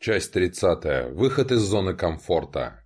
Часть 30. Выход из зоны комфорта.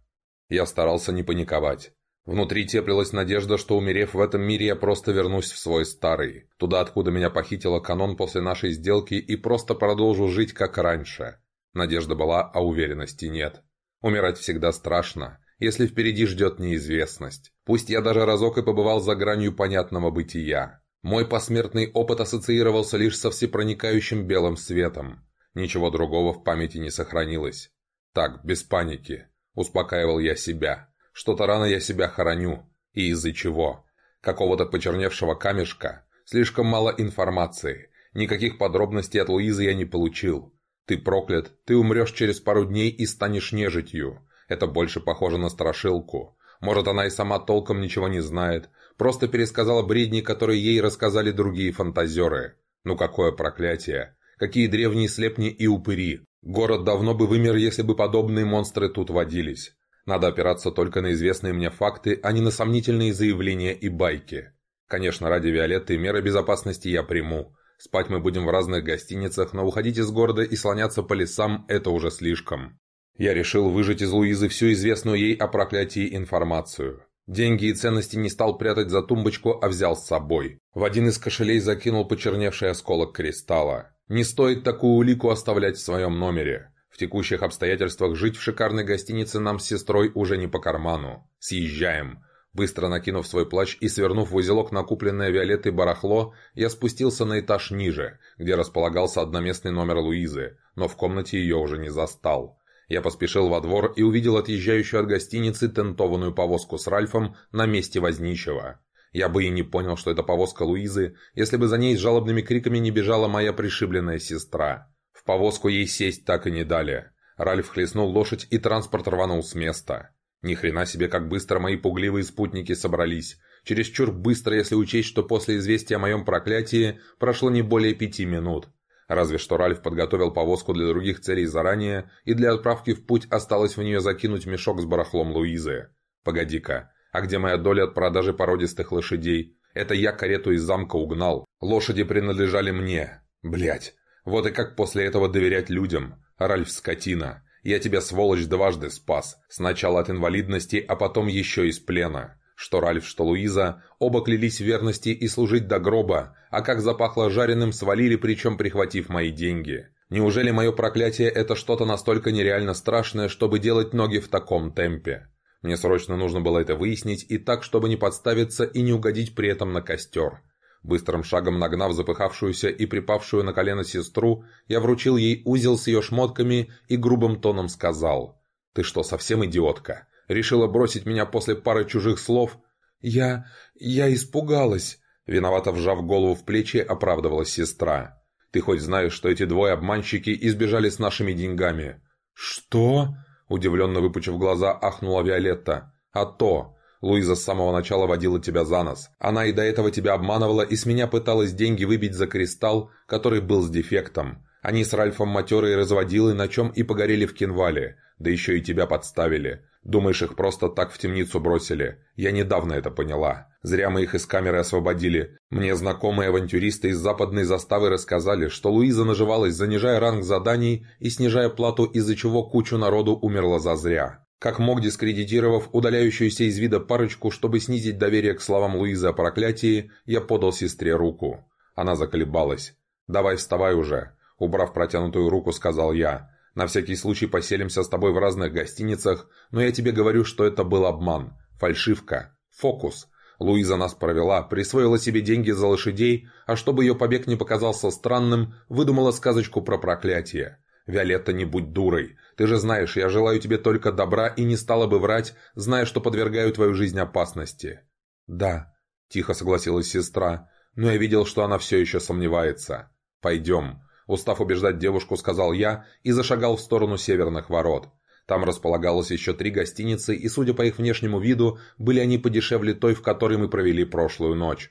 Я старался не паниковать. Внутри теплилась надежда, что умерев в этом мире, я просто вернусь в свой старый, туда, откуда меня похитила канон после нашей сделки и просто продолжу жить, как раньше. Надежда была, а уверенности нет. Умирать всегда страшно, если впереди ждет неизвестность. Пусть я даже разок и побывал за гранью понятного бытия. Мой посмертный опыт ассоциировался лишь со всепроникающим белым светом. Ничего другого в памяти не сохранилось. Так, без паники. Успокаивал я себя. Что-то рано я себя хороню. И из-за чего? Какого-то почерневшего камешка. Слишком мало информации. Никаких подробностей от Луизы я не получил. Ты проклят, ты умрешь через пару дней и станешь нежитью. Это больше похоже на страшилку. Может, она и сама толком ничего не знает. Просто пересказала бредни, которые ей рассказали другие фантазеры. Ну какое проклятие. Какие древние слепни и упыри. Город давно бы вымер, если бы подобные монстры тут водились. Надо опираться только на известные мне факты, а не на сомнительные заявления и байки. Конечно, ради Виолетты меры безопасности я приму. Спать мы будем в разных гостиницах, но уходить из города и слоняться по лесам – это уже слишком. Я решил выжать из Луизы всю известную ей о проклятии информацию. Деньги и ценности не стал прятать за тумбочку, а взял с собой. В один из кошелей закинул почерневший осколок кристалла. Не стоит такую улику оставлять в своем номере. В текущих обстоятельствах жить в шикарной гостинице нам с сестрой уже не по карману. Съезжаем. Быстро накинув свой плащ и свернув в узелок накупленное Виолеттой барахло, я спустился на этаж ниже, где располагался одноместный номер Луизы, но в комнате ее уже не застал. Я поспешил во двор и увидел отъезжающую от гостиницы тентованную повозку с Ральфом на месте возничего. Я бы и не понял, что это повозка Луизы, если бы за ней с жалобными криками не бежала моя пришибленная сестра. В повозку ей сесть так и не дали. Ральф хлестнул лошадь, и транспорт рванул с места. Ни хрена себе, как быстро мои пугливые спутники собрались. Чересчур быстро, если учесть, что после известия о моем проклятии прошло не более пяти минут. Разве что Ральф подготовил повозку для других целей заранее, и для отправки в путь осталось в нее закинуть мешок с барахлом Луизы. Погоди-ка, а где моя доля от продажи породистых лошадей? Это я карету из замка угнал. Лошади принадлежали мне. Блять. Вот и как после этого доверять людям? Ральф скотина. Я тебя, сволочь, дважды спас. Сначала от инвалидности, а потом еще из плена. Что Ральф, что Луиза, оба клялись в верности и служить до гроба, а как запахло жареным, свалили, причем прихватив мои деньги. Неужели мое проклятие – это что-то настолько нереально страшное, чтобы делать ноги в таком темпе? Мне срочно нужно было это выяснить, и так, чтобы не подставиться и не угодить при этом на костер. Быстрым шагом нагнав запыхавшуюся и припавшую на колено сестру, я вручил ей узел с ее шмотками и грубым тоном сказал. «Ты что, совсем идиотка? Решила бросить меня после пары чужих слов?» «Я... я испугалась», — виновато вжав голову в плечи, оправдывалась сестра. «Ты хоть знаешь, что эти двое обманщики избежали с нашими деньгами?» «Что?» Удивленно выпучив глаза, ахнула Виолетта. «А то! Луиза с самого начала водила тебя за нос. Она и до этого тебя обманывала и с меня пыталась деньги выбить за кристалл, который был с дефектом. Они с Ральфом матерые разводилы, на чем и погорели в кинвале. Да еще и тебя подставили. Думаешь, их просто так в темницу бросили? Я недавно это поняла. Зря мы их из камеры освободили. Мне знакомые авантюристы из западной заставы рассказали, что Луиза наживалась, занижая ранг заданий и снижая плату, из-за чего кучу народу умерла зазря. Как мог, дискредитировав удаляющуюся из вида парочку, чтобы снизить доверие к словам Луизы о проклятии, я подал сестре руку. Она заколебалась. «Давай вставай уже», — убрав протянутую руку, сказал я. На всякий случай поселимся с тобой в разных гостиницах, но я тебе говорю, что это был обман, фальшивка, фокус. Луиза нас провела, присвоила себе деньги за лошадей, а чтобы ее побег не показался странным, выдумала сказочку про проклятие. «Виолетта, не будь дурой. Ты же знаешь, я желаю тебе только добра и не стала бы врать, зная, что подвергаю твою жизнь опасности». «Да», — тихо согласилась сестра, но я видел, что она все еще сомневается. «Пойдем. Устав убеждать девушку, сказал я и зашагал в сторону северных ворот. Там располагалось еще три гостиницы, и, судя по их внешнему виду, были они подешевле той, в которой мы провели прошлую ночь.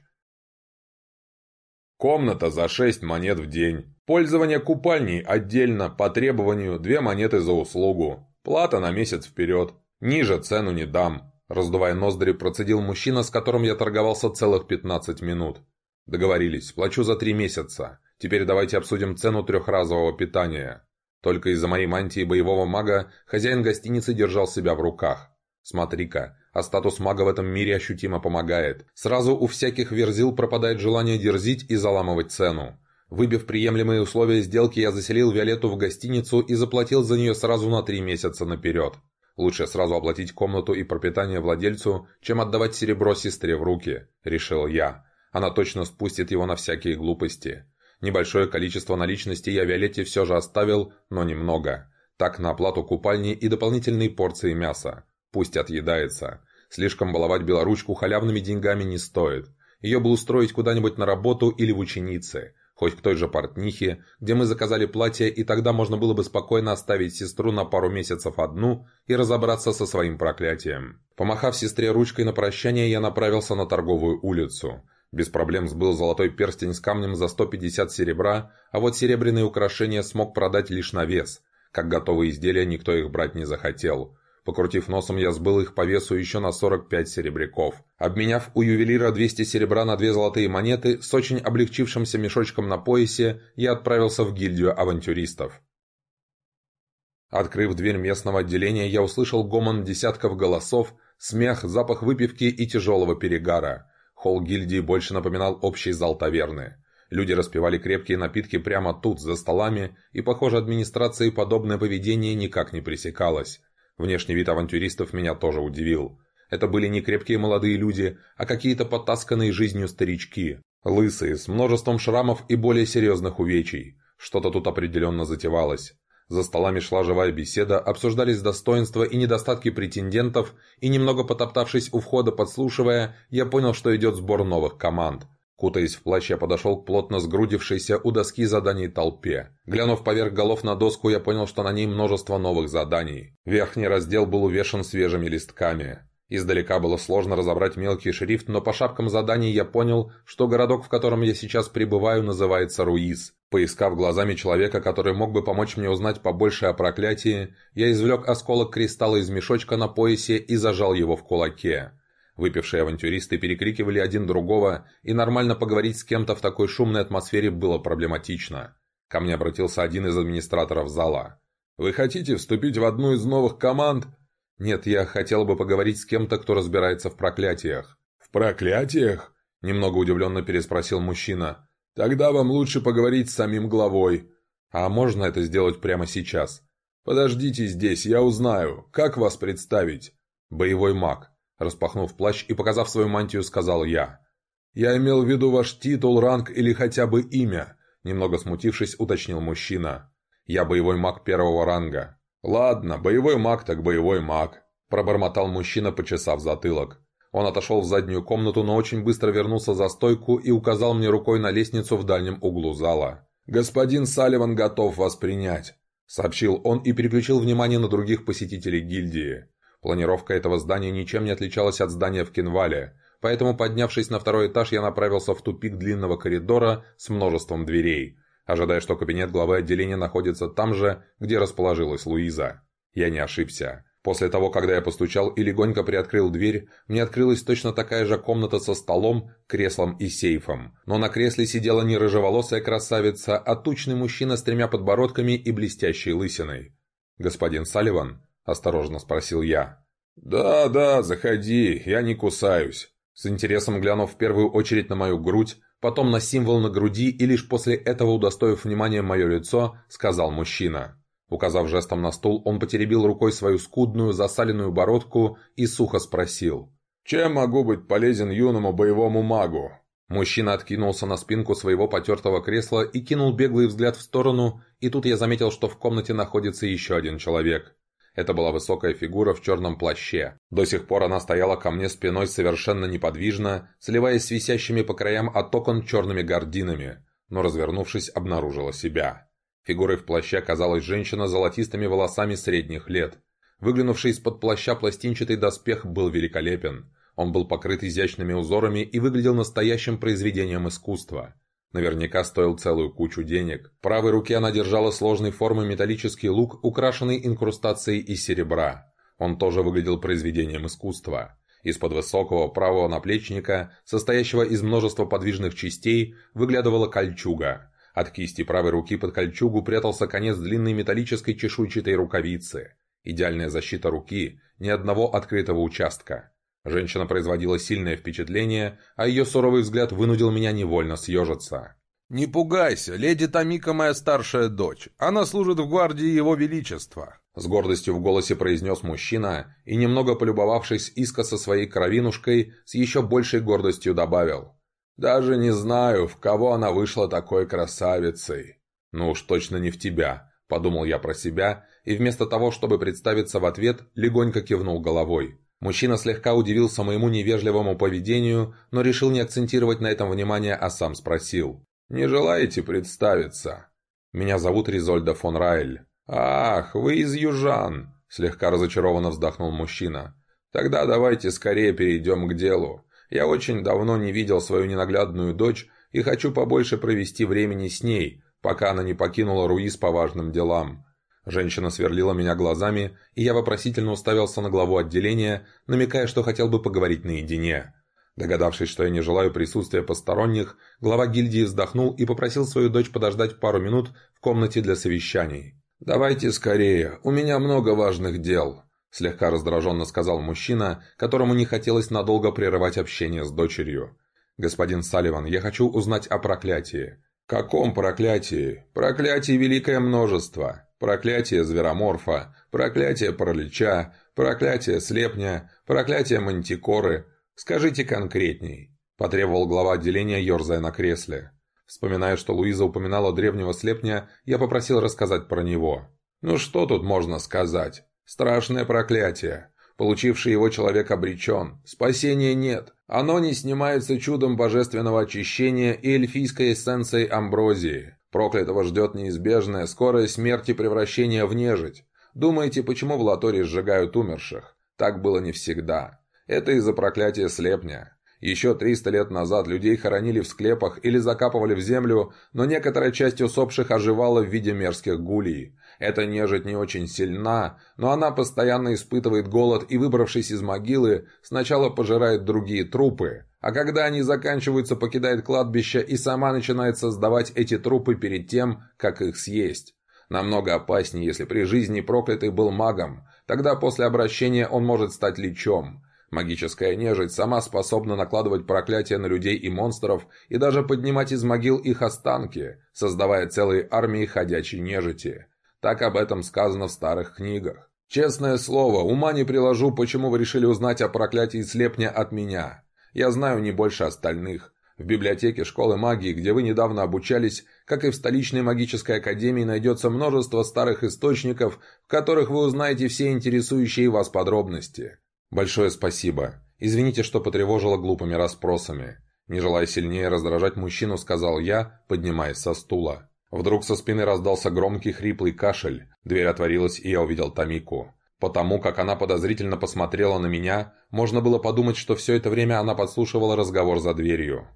Комната за шесть монет в день. Пользование купальней отдельно, по требованию, две монеты за услугу. Плата на месяц вперед. Ниже цену не дам. Раздувая ноздри, процедил мужчина, с которым я торговался целых пятнадцать минут. Договорились, плачу за три месяца. Теперь давайте обсудим цену трехразового питания. Только из-за моей мантии боевого мага хозяин гостиницы держал себя в руках. Смотри-ка, а статус мага в этом мире ощутимо помогает. Сразу у всяких верзил пропадает желание дерзить и заламывать цену. Выбив приемлемые условия сделки, я заселил Виолетту в гостиницу и заплатил за нее сразу на три месяца наперед. Лучше сразу оплатить комнату и пропитание владельцу, чем отдавать серебро сестре в руки, решил я. Она точно спустит его на всякие глупости. Небольшое количество наличности я Виолетте все же оставил, но немного. Так на оплату купальни и дополнительные порции мяса. Пусть отъедается. Слишком баловать белоручку халявными деньгами не стоит. Ее бы устроить куда-нибудь на работу или в ученицы. Хоть к той же портнихе, где мы заказали платье, и тогда можно было бы спокойно оставить сестру на пару месяцев одну и разобраться со своим проклятием. Помахав сестре ручкой на прощание, я направился на торговую улицу. Без проблем сбыл золотой перстень с камнем за 150 серебра, а вот серебряные украшения смог продать лишь на вес. Как готовые изделия никто их брать не захотел. Покрутив носом, я сбыл их по весу еще на 45 серебряков. Обменяв у ювелира 200 серебра на две золотые монеты, с очень облегчившимся мешочком на поясе, я отправился в гильдию авантюристов. Открыв дверь местного отделения, я услышал гомон десятков голосов, смех, запах выпивки и тяжелого перегара. Холл гильдии больше напоминал общий зал таверны. Люди распивали крепкие напитки прямо тут, за столами, и, похоже, администрации подобное поведение никак не пресекалось. Внешний вид авантюристов меня тоже удивил. Это были не крепкие молодые люди, а какие-то потасканные жизнью старички. Лысые, с множеством шрамов и более серьезных увечий. Что-то тут определенно затевалось. За столами шла живая беседа, обсуждались достоинства и недостатки претендентов, и немного потоптавшись у входа подслушивая, я понял, что идет сбор новых команд. Кутаясь в плащ, я подошел к плотно сгрудившейся у доски заданий толпе. Глянув поверх голов на доску, я понял, что на ней множество новых заданий. Верхний раздел был увешан свежими листками. Издалека было сложно разобрать мелкий шрифт, но по шапкам заданий я понял, что городок, в котором я сейчас пребываю, называется Руиз. Поискав глазами человека, который мог бы помочь мне узнать побольше о проклятии, я извлек осколок кристалла из мешочка на поясе и зажал его в кулаке. Выпившие авантюристы перекрикивали один другого, и нормально поговорить с кем-то в такой шумной атмосфере было проблематично. Ко мне обратился один из администраторов зала. «Вы хотите вступить в одну из новых команд?» «Нет, я хотел бы поговорить с кем-то, кто разбирается в проклятиях». «В проклятиях?» – немного удивленно переспросил мужчина. «Тогда вам лучше поговорить с самим главой». «А можно это сделать прямо сейчас?» «Подождите здесь, я узнаю. Как вас представить?» «Боевой маг». Распахнув плащ и показав свою мантию, сказал я. «Я имел в виду ваш титул, ранг или хотя бы имя», немного смутившись, уточнил мужчина. «Я боевой маг первого ранга». «Ладно, боевой маг так боевой маг», пробормотал мужчина, почесав затылок. Он отошел в заднюю комнату, но очень быстро вернулся за стойку и указал мне рукой на лестницу в дальнем углу зала. «Господин Салливан готов вас принять», — сообщил он и переключил внимание на других посетителей гильдии. Планировка этого здания ничем не отличалась от здания в Кинвале, поэтому, поднявшись на второй этаж, я направился в тупик длинного коридора с множеством дверей, ожидая, что кабинет главы отделения находится там же, где расположилась Луиза. Я не ошибся. После того, когда я постучал и легонько приоткрыл дверь, мне открылась точно такая же комната со столом, креслом и сейфом. Но на кресле сидела не рыжеволосая красавица, а тучный мужчина с тремя подбородками и блестящей лысиной. «Господин Салливан?» – осторожно спросил я. «Да, да, заходи, я не кусаюсь». С интересом глянув в первую очередь на мою грудь, потом на символ на груди и лишь после этого удостоив внимания мое лицо, сказал мужчина. Указав жестом на стул, он потеребил рукой свою скудную засаленную бородку и сухо спросил. «Чем могу быть полезен юному боевому магу?» Мужчина откинулся на спинку своего потертого кресла и кинул беглый взгляд в сторону, и тут я заметил, что в комнате находится еще один человек. Это была высокая фигура в черном плаще. До сих пор она стояла ко мне спиной совершенно неподвижно, сливаясь с висящими по краям от окон черными гординами, но, развернувшись, обнаружила себя. Фигурой в плаще казалась женщина с золотистыми волосами средних лет. Выглянувший из-под плаща пластинчатый доспех был великолепен. Он был покрыт изящными узорами и выглядел настоящим произведением искусства. Наверняка стоил целую кучу денег. В правой руке она держала сложной формы металлический лук, украшенный инкрустацией из серебра. Он тоже выглядел произведением искусства. Из-под высокого правого наплечника, состоящего из множества подвижных частей, выглядывала кольчуга. От кисти правой руки под кольчугу прятался конец длинной металлической чешуйчатой рукавицы. Идеальная защита руки, ни одного открытого участка. Женщина производила сильное впечатление, а ее суровый взгляд вынудил меня невольно съежиться. «Не пугайся, леди Тамика моя старшая дочь. Она служит в гвардии Его Величества», — с гордостью в голосе произнес мужчина и, немного полюбовавшись искоса своей кровинушкой, с еще большей гордостью добавил. «Даже не знаю, в кого она вышла такой красавицей». «Ну уж точно не в тебя», — подумал я про себя, и вместо того, чтобы представиться в ответ, легонько кивнул головой. Мужчина слегка удивился моему невежливому поведению, но решил не акцентировать на этом внимание, а сам спросил. «Не желаете представиться?» «Меня зовут Ризольда фон Райль». «Ах, вы из южан!» – слегка разочарованно вздохнул мужчина. «Тогда давайте скорее перейдем к делу. Я очень давно не видел свою ненаглядную дочь и хочу побольше провести времени с ней, пока она не покинула Руис по важным делам». Женщина сверлила меня глазами, и я вопросительно уставился на главу отделения, намекая, что хотел бы поговорить наедине. Догадавшись, что я не желаю присутствия посторонних, глава гильдии вздохнул и попросил свою дочь подождать пару минут в комнате для совещаний. «Давайте скорее, у меня много важных дел», – слегка раздраженно сказал мужчина, которому не хотелось надолго прерывать общение с дочерью. «Господин Салливан, я хочу узнать о проклятии». «Каком проклятии? Проклятий великое множество. Проклятие звероморфа, проклятие паралича, проклятие слепня, проклятие мантикоры, «Скажите конкретней», – потребовал глава отделения, ерзая на кресле. Вспоминая, что Луиза упоминала древнего слепня, я попросил рассказать про него. «Ну что тут можно сказать? Страшное проклятие. Получивший его человек обречен. Спасения нет. Оно не снимается чудом божественного очищения и эльфийской эссенцией амброзии. Проклятого ждет неизбежная скорая смерть и превращение в нежить. Думаете, почему в Латоре сжигают умерших? Так было не всегда. Это из-за проклятия слепня. Еще 300 лет назад людей хоронили в склепах или закапывали в землю, но некоторая часть усопших оживала в виде мерзких гулей. Эта нежить не очень сильна, но она постоянно испытывает голод и, выбравшись из могилы, сначала пожирает другие трупы, а когда они заканчиваются, покидает кладбище и сама начинает создавать эти трупы перед тем, как их съесть. Намного опаснее, если при жизни проклятый был магом, тогда после обращения он может стать личом. Магическая нежить сама способна накладывать проклятия на людей и монстров и даже поднимать из могил их останки, создавая целые армии ходячей нежити. Так об этом сказано в старых книгах. Честное слово, ума не приложу, почему вы решили узнать о проклятии слепня от меня. Я знаю не больше остальных. В библиотеке школы магии, где вы недавно обучались, как и в столичной магической академии, найдется множество старых источников, в которых вы узнаете все интересующие вас подробности. «Большое спасибо. Извините, что потревожила глупыми расспросами». Не желая сильнее раздражать мужчину, сказал я, поднимаясь со стула. Вдруг со спины раздался громкий хриплый кашель. Дверь отворилась, и я увидел Тамику. Потому как она подозрительно посмотрела на меня, можно было подумать, что все это время она подслушивала разговор за дверью.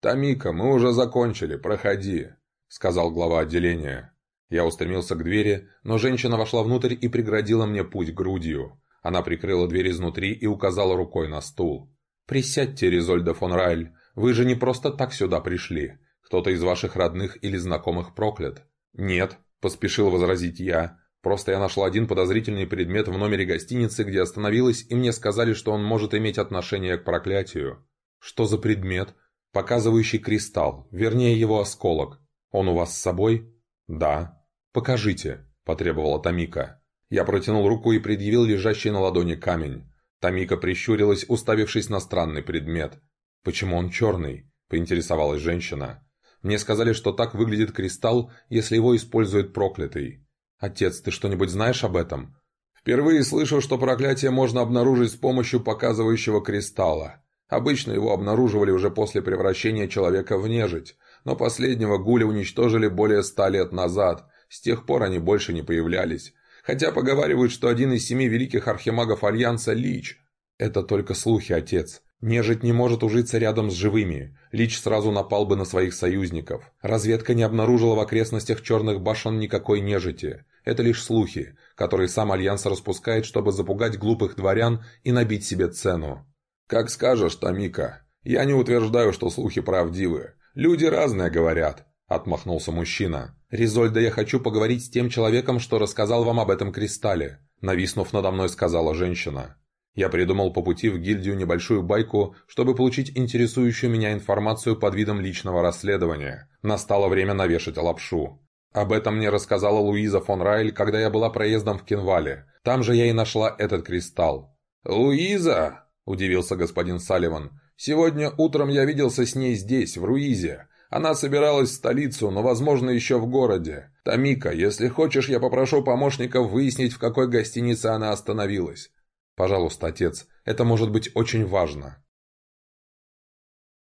«Тамика, мы уже закончили, проходи», — сказал глава отделения. Я устремился к двери, но женщина вошла внутрь и преградила мне путь грудью. Она прикрыла дверь изнутри и указала рукой на стул. «Присядьте, Резольда фон Райль, вы же не просто так сюда пришли. Кто-то из ваших родных или знакомых проклят». «Нет», – поспешил возразить я. «Просто я нашла один подозрительный предмет в номере гостиницы, где остановилась, и мне сказали, что он может иметь отношение к проклятию». «Что за предмет?» «Показывающий кристалл, вернее его осколок. Он у вас с собой?» «Да». «Покажите», – потребовала Тамика. Я протянул руку и предъявил лежащий на ладони камень. Тамика прищурилась, уставившись на странный предмет. «Почему он черный?» – поинтересовалась женщина. «Мне сказали, что так выглядит кристалл, если его использует проклятый. Отец, ты что-нибудь знаешь об этом?» «Впервые слышу, что проклятие можно обнаружить с помощью показывающего кристалла. Обычно его обнаруживали уже после превращения человека в нежить, но последнего гуля уничтожили более ста лет назад, с тех пор они больше не появлялись. Хотя поговаривают, что один из семи великих архимагов Альянса – Лич. Это только слухи, отец. Нежить не может ужиться рядом с живыми. Лич сразу напал бы на своих союзников. Разведка не обнаружила в окрестностях черных башен никакой нежити. Это лишь слухи, которые сам Альянс распускает, чтобы запугать глупых дворян и набить себе цену. «Как скажешь, Тамика. Я не утверждаю, что слухи правдивы. Люди разные говорят», — отмахнулся мужчина. «Ризольда, я хочу поговорить с тем человеком, что рассказал вам об этом кристалле», — нависнув надо мной, сказала женщина. Я придумал по пути в гильдию небольшую байку, чтобы получить интересующую меня информацию под видом личного расследования. Настало время навешать лапшу. Об этом мне рассказала Луиза фон Райль, когда я была проездом в Кенвале. Там же я и нашла этот кристалл. «Луиза?» – удивился господин Салливан. «Сегодня утром я виделся с ней здесь, в Руизе. Она собиралась в столицу, но, возможно, еще в городе. Тамика, если хочешь, я попрошу помощников выяснить, в какой гостинице она остановилась. Пожалуйста, отец, это может быть очень важно.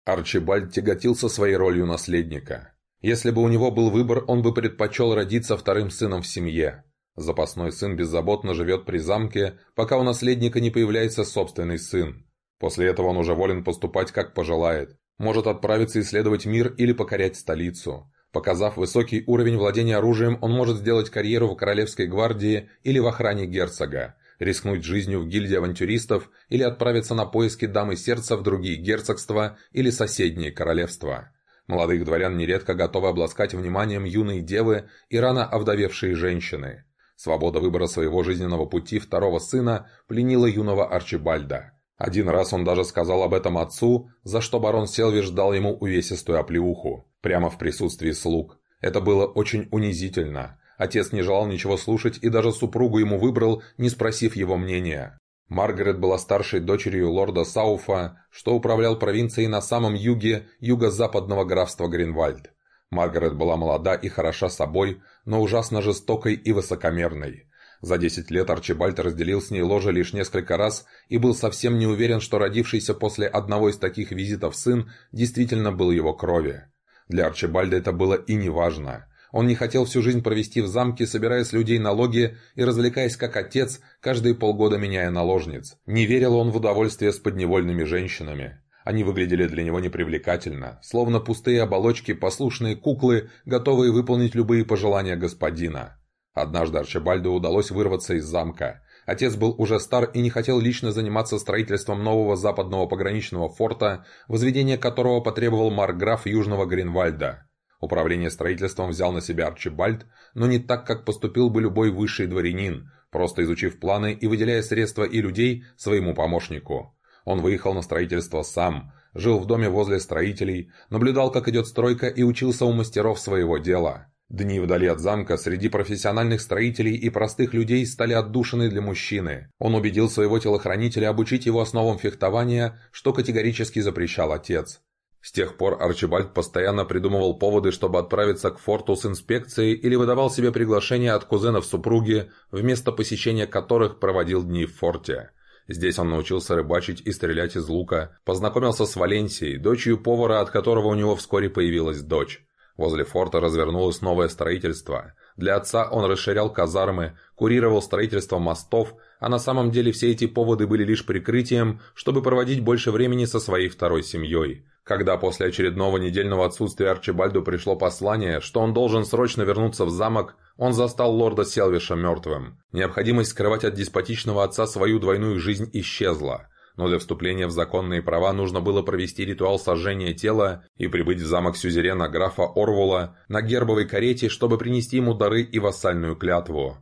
Арчибальд тяготился своей ролью наследника. Если бы у него был выбор, он бы предпочел родиться вторым сыном в семье. Запасной сын беззаботно живет при замке, пока у наследника не появляется собственный сын. После этого он уже волен поступать, как пожелает. Может отправиться исследовать мир или покорять столицу. Показав высокий уровень владения оружием, он может сделать карьеру в Королевской гвардии или в охране герцога рискнуть жизнью в гильдии авантюристов или отправиться на поиски дамы сердца в другие герцогства или соседние королевства. Молодых дворян нередко готовы обласкать вниманием юные девы и рано овдовевшие женщины. Свобода выбора своего жизненного пути второго сына пленила юного Арчибальда. Один раз он даже сказал об этом отцу, за что барон Селвиш дал ему увесистую оплеуху, прямо в присутствии слуг. Это было очень унизительно, Отец не желал ничего слушать и даже супругу ему выбрал, не спросив его мнения. Маргарет была старшей дочерью лорда Сауфа, что управлял провинцией на самом юге юго-западного графства Гринвальд. Маргарет была молода и хороша собой, но ужасно жестокой и высокомерной. За десять лет Арчибальд разделил с ней ложе лишь несколько раз и был совсем не уверен, что родившийся после одного из таких визитов сын действительно был его крови. Для Арчибальда это было и неважно. Он не хотел всю жизнь провести в замке, собирая с людей налоги и развлекаясь как отец, каждые полгода меняя наложниц. Не верил он в удовольствие с подневольными женщинами. Они выглядели для него непривлекательно, словно пустые оболочки, послушные куклы, готовые выполнить любые пожелания господина. Однажды Арчибальду удалось вырваться из замка. Отец был уже стар и не хотел лично заниматься строительством нового западного пограничного форта, возведение которого потребовал марграф Южного Гринвальда. Управление строительством взял на себя Арчибальд, но не так, как поступил бы любой высший дворянин, просто изучив планы и выделяя средства и людей своему помощнику. Он выехал на строительство сам, жил в доме возле строителей, наблюдал, как идет стройка и учился у мастеров своего дела. Дни вдали от замка среди профессиональных строителей и простых людей стали отдушины для мужчины. Он убедил своего телохранителя обучить его основам фехтования, что категорически запрещал отец. С тех пор Арчибальд постоянно придумывал поводы, чтобы отправиться к форту с инспекцией или выдавал себе приглашения от кузенов супруги, вместо посещения которых проводил дни в форте. Здесь он научился рыбачить и стрелять из лука, познакомился с Валенсией, дочерью повара, от которого у него вскоре появилась дочь. Возле форта развернулось новое строительство. Для отца он расширял казармы, курировал строительство мостов, а на самом деле все эти поводы были лишь прикрытием, чтобы проводить больше времени со своей второй семьей. Когда после очередного недельного отсутствия Арчибальду пришло послание, что он должен срочно вернуться в замок, он застал лорда Селвиша мертвым. Необходимость скрывать от деспотичного отца свою двойную жизнь исчезла. Но для вступления в законные права нужно было провести ритуал сожжения тела и прибыть в замок сюзерена графа Орвула на гербовой карете, чтобы принести ему дары и вассальную клятву.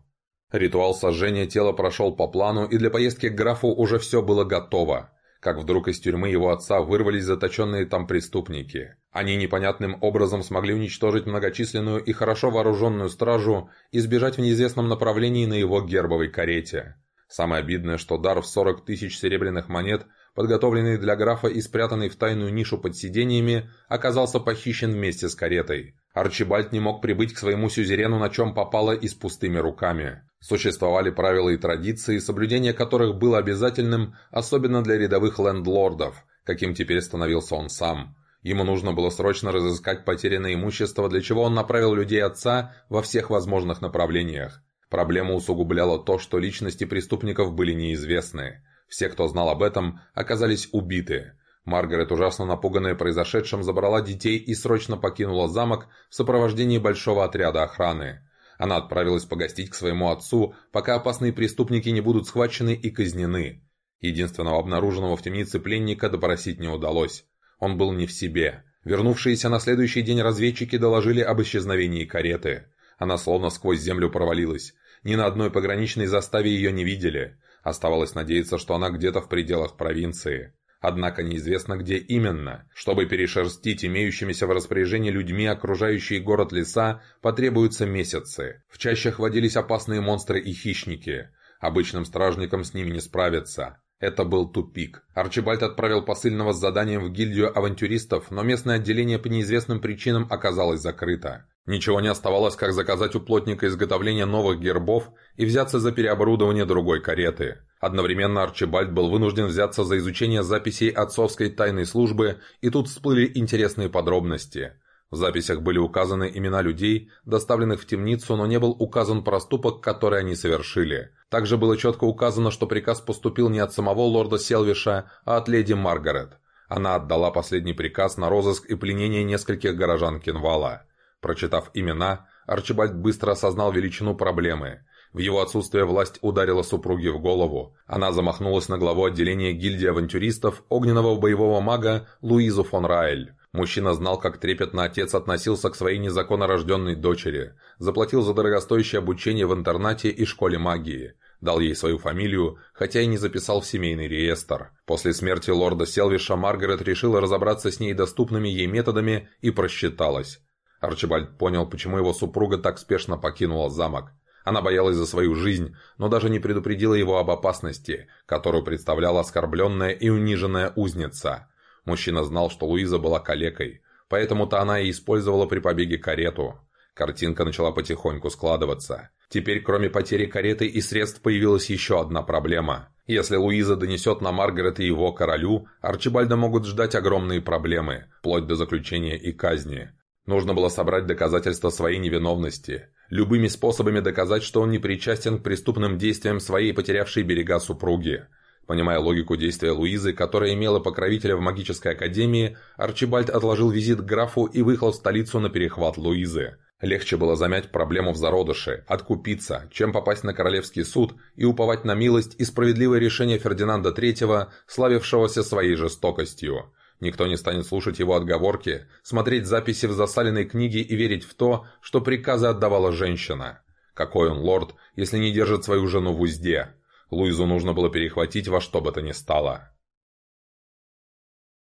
Ритуал сожжения тела прошел по плану, и для поездки к графу уже все было готово как вдруг из тюрьмы его отца вырвались заточенные там преступники. Они непонятным образом смогли уничтожить многочисленную и хорошо вооруженную стражу и сбежать в неизвестном направлении на его гербовой карете. Самое обидное, что дар в 40 тысяч серебряных монет, подготовленный для графа и спрятанный в тайную нишу под сиденьями, оказался похищен вместе с каретой. Арчибальд не мог прибыть к своему сюзерену, на чем попало и с пустыми руками. Существовали правила и традиции, соблюдение которых было обязательным, особенно для рядовых лендлордов, каким теперь становился он сам. Ему нужно было срочно разыскать потерянное имущество, для чего он направил людей отца во всех возможных направлениях. Проблему усугубляло то, что личности преступников были неизвестны. Все, кто знал об этом, оказались убиты. Маргарет, ужасно напуганная произошедшим, забрала детей и срочно покинула замок в сопровождении большого отряда охраны. Она отправилась погостить к своему отцу, пока опасные преступники не будут схвачены и казнены. Единственного обнаруженного в темнице пленника допросить не удалось. Он был не в себе. Вернувшиеся на следующий день разведчики доложили об исчезновении кареты. Она словно сквозь землю провалилась. Ни на одной пограничной заставе ее не видели. Оставалось надеяться, что она где-то в пределах провинции. Однако неизвестно, где именно. Чтобы перешерстить имеющимися в распоряжении людьми окружающий город леса, потребуются месяцы. В чащах водились опасные монстры и хищники. Обычным стражникам с ними не справиться. Это был тупик. Арчибальд отправил посыльного с заданием в гильдию авантюристов, но местное отделение по неизвестным причинам оказалось закрыто. Ничего не оставалось, как заказать у плотника изготовление новых гербов и взяться за переоборудование другой кареты. Одновременно Арчибальд был вынужден взяться за изучение записей отцовской тайной службы, и тут всплыли интересные подробности. В записях были указаны имена людей, доставленных в темницу, но не был указан проступок, который они совершили. Также было четко указано, что приказ поступил не от самого лорда Селвиша, а от леди Маргарет. Она отдала последний приказ на розыск и пленение нескольких горожан Кенвала. Прочитав имена, Арчибальд быстро осознал величину проблемы. В его отсутствие власть ударила супруге в голову. Она замахнулась на главу отделения гильдии авантюристов огненного боевого мага Луизу фон Райль. Мужчина знал, как трепетно отец относился к своей незаконно рожденной дочери, заплатил за дорогостоящее обучение в интернате и школе магии дал ей свою фамилию, хотя и не записал в семейный реестр. После смерти лорда Селвиша Маргарет решила разобраться с ней доступными ей методами и просчиталась. Арчибальд понял, почему его супруга так спешно покинула замок. Она боялась за свою жизнь, но даже не предупредила его об опасности, которую представляла оскорбленная и униженная узница. Мужчина знал, что Луиза была калекой, поэтому-то она и использовала при побеге карету. Картинка начала потихоньку складываться. Теперь, кроме потери кареты и средств, появилась еще одна проблема. Если Луиза донесет на Маргарет и его королю, Арчибальда могут ждать огромные проблемы, вплоть до заключения и казни. Нужно было собрать доказательства своей невиновности. Любыми способами доказать, что он не причастен к преступным действиям своей потерявшей берега супруги. Понимая логику действия Луизы, которая имела покровителя в магической академии, Арчибальд отложил визит к графу и выехал в столицу на перехват Луизы. Легче было замять проблему в зародыше, откупиться, чем попасть на королевский суд и уповать на милость и справедливое решение Фердинанда III, славившегося своей жестокостью. Никто не станет слушать его отговорки, смотреть записи в засаленной книге и верить в то, что приказы отдавала женщина. Какой он лорд, если не держит свою жену в узде? Луизу нужно было перехватить во что бы то ни стало.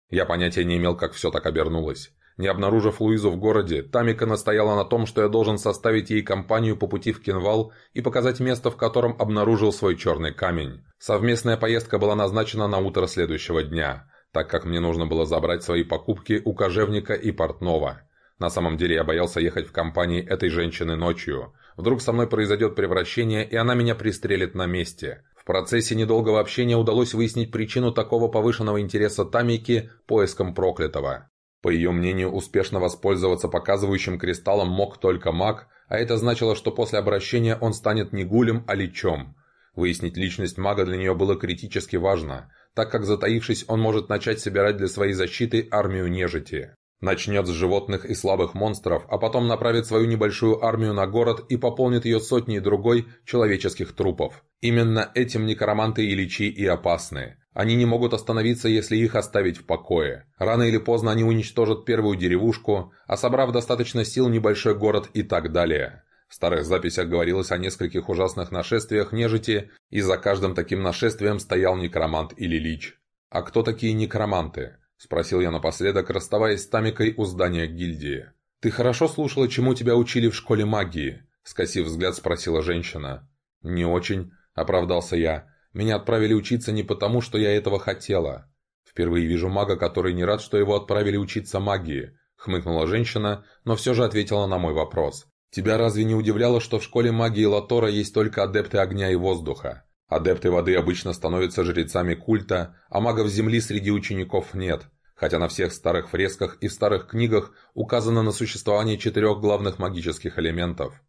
Я понятия не имел, как все так обернулось. Не обнаружив Луизу в городе, Тамика настояла на том, что я должен составить ей компанию по пути в Кинвал и показать место, в котором обнаружил свой черный камень. Совместная поездка была назначена на утро следующего дня, так как мне нужно было забрать свои покупки у кожевника и портного. На самом деле я боялся ехать в компании этой женщины ночью. Вдруг со мной произойдет превращение, и она меня пристрелит на месте. В процессе недолгого общения удалось выяснить причину такого повышенного интереса Тамики поиском проклятого. По ее мнению, успешно воспользоваться показывающим кристаллом мог только маг, а это значило, что после обращения он станет не гулем, а личом. Выяснить личность мага для нее было критически важно, так как затаившись, он может начать собирать для своей защиты армию нежити. Начнет с животных и слабых монстров, а потом направит свою небольшую армию на город и пополнит ее сотней другой человеческих трупов. Именно этим некроманты и личи и опасны. Они не могут остановиться, если их оставить в покое. Рано или поздно они уничтожат первую деревушку, а собрав достаточно сил, небольшой город и так далее. В старых записях говорилось о нескольких ужасных нашествиях нежити, и за каждым таким нашествием стоял некромант или лич. «А кто такие некроманты?» – спросил я напоследок, расставаясь с Тамикой у здания гильдии. «Ты хорошо слушала, чему тебя учили в школе магии?» – скосив взгляд, спросила женщина. «Не очень», – оправдался я. Меня отправили учиться не потому, что я этого хотела. Впервые вижу мага, который не рад, что его отправили учиться магии. Хмыкнула женщина, но все же ответила на мой вопрос. Тебя разве не удивляло, что в школе магии Латора есть только адепты огня и воздуха? Адепты воды обычно становятся жрецами культа, а магов земли среди учеников нет. Хотя на всех старых фресках и в старых книгах указано на существование четырех главных магических элементов.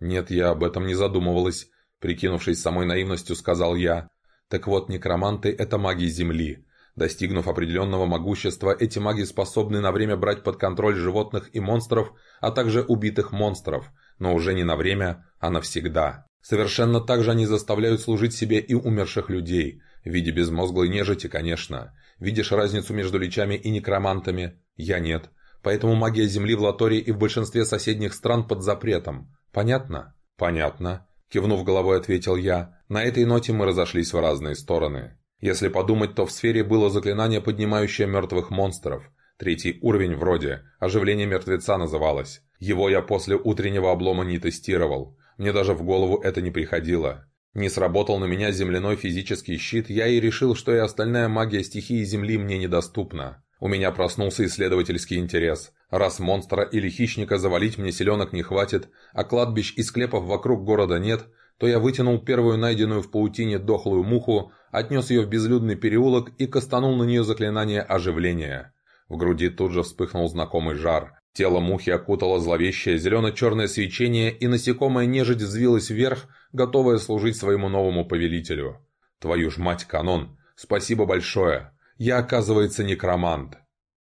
Нет, я об этом не задумывалась. Прикинувшись самой наивностью, сказал я. Так вот, некроманты – это маги Земли. Достигнув определенного могущества, эти маги способны на время брать под контроль животных и монстров, а также убитых монстров, но уже не на время, а навсегда. Совершенно так же они заставляют служить себе и умерших людей, в виде безмозглой нежити, конечно. Видишь разницу между личами и некромантами? Я нет. Поэтому магия Земли в Латории и в большинстве соседних стран под запретом. Понятно? Понятно. Кивнув головой, ответил я. На этой ноте мы разошлись в разные стороны. Если подумать, то в сфере было заклинание, поднимающее мертвых монстров. Третий уровень вроде. Оживление мертвеца называлось. Его я после утреннего облома не тестировал. Мне даже в голову это не приходило. Не сработал на меня земляной физический щит, я и решил, что и остальная магия стихии Земли мне недоступна. У меня проснулся исследовательский интерес. Раз монстра или хищника завалить мне селенок не хватит, а кладбищ и склепов вокруг города нет, то я вытянул первую найденную в паутине дохлую муху, отнес ее в безлюдный переулок и кастанул на нее заклинание оживления. В груди тут же вспыхнул знакомый жар. Тело мухи окутало зловещее зелено-черное свечение, и насекомая нежить взвилась вверх, готовая служить своему новому повелителю. «Твою ж мать, канон! Спасибо большое!» Я, оказывается, некромант.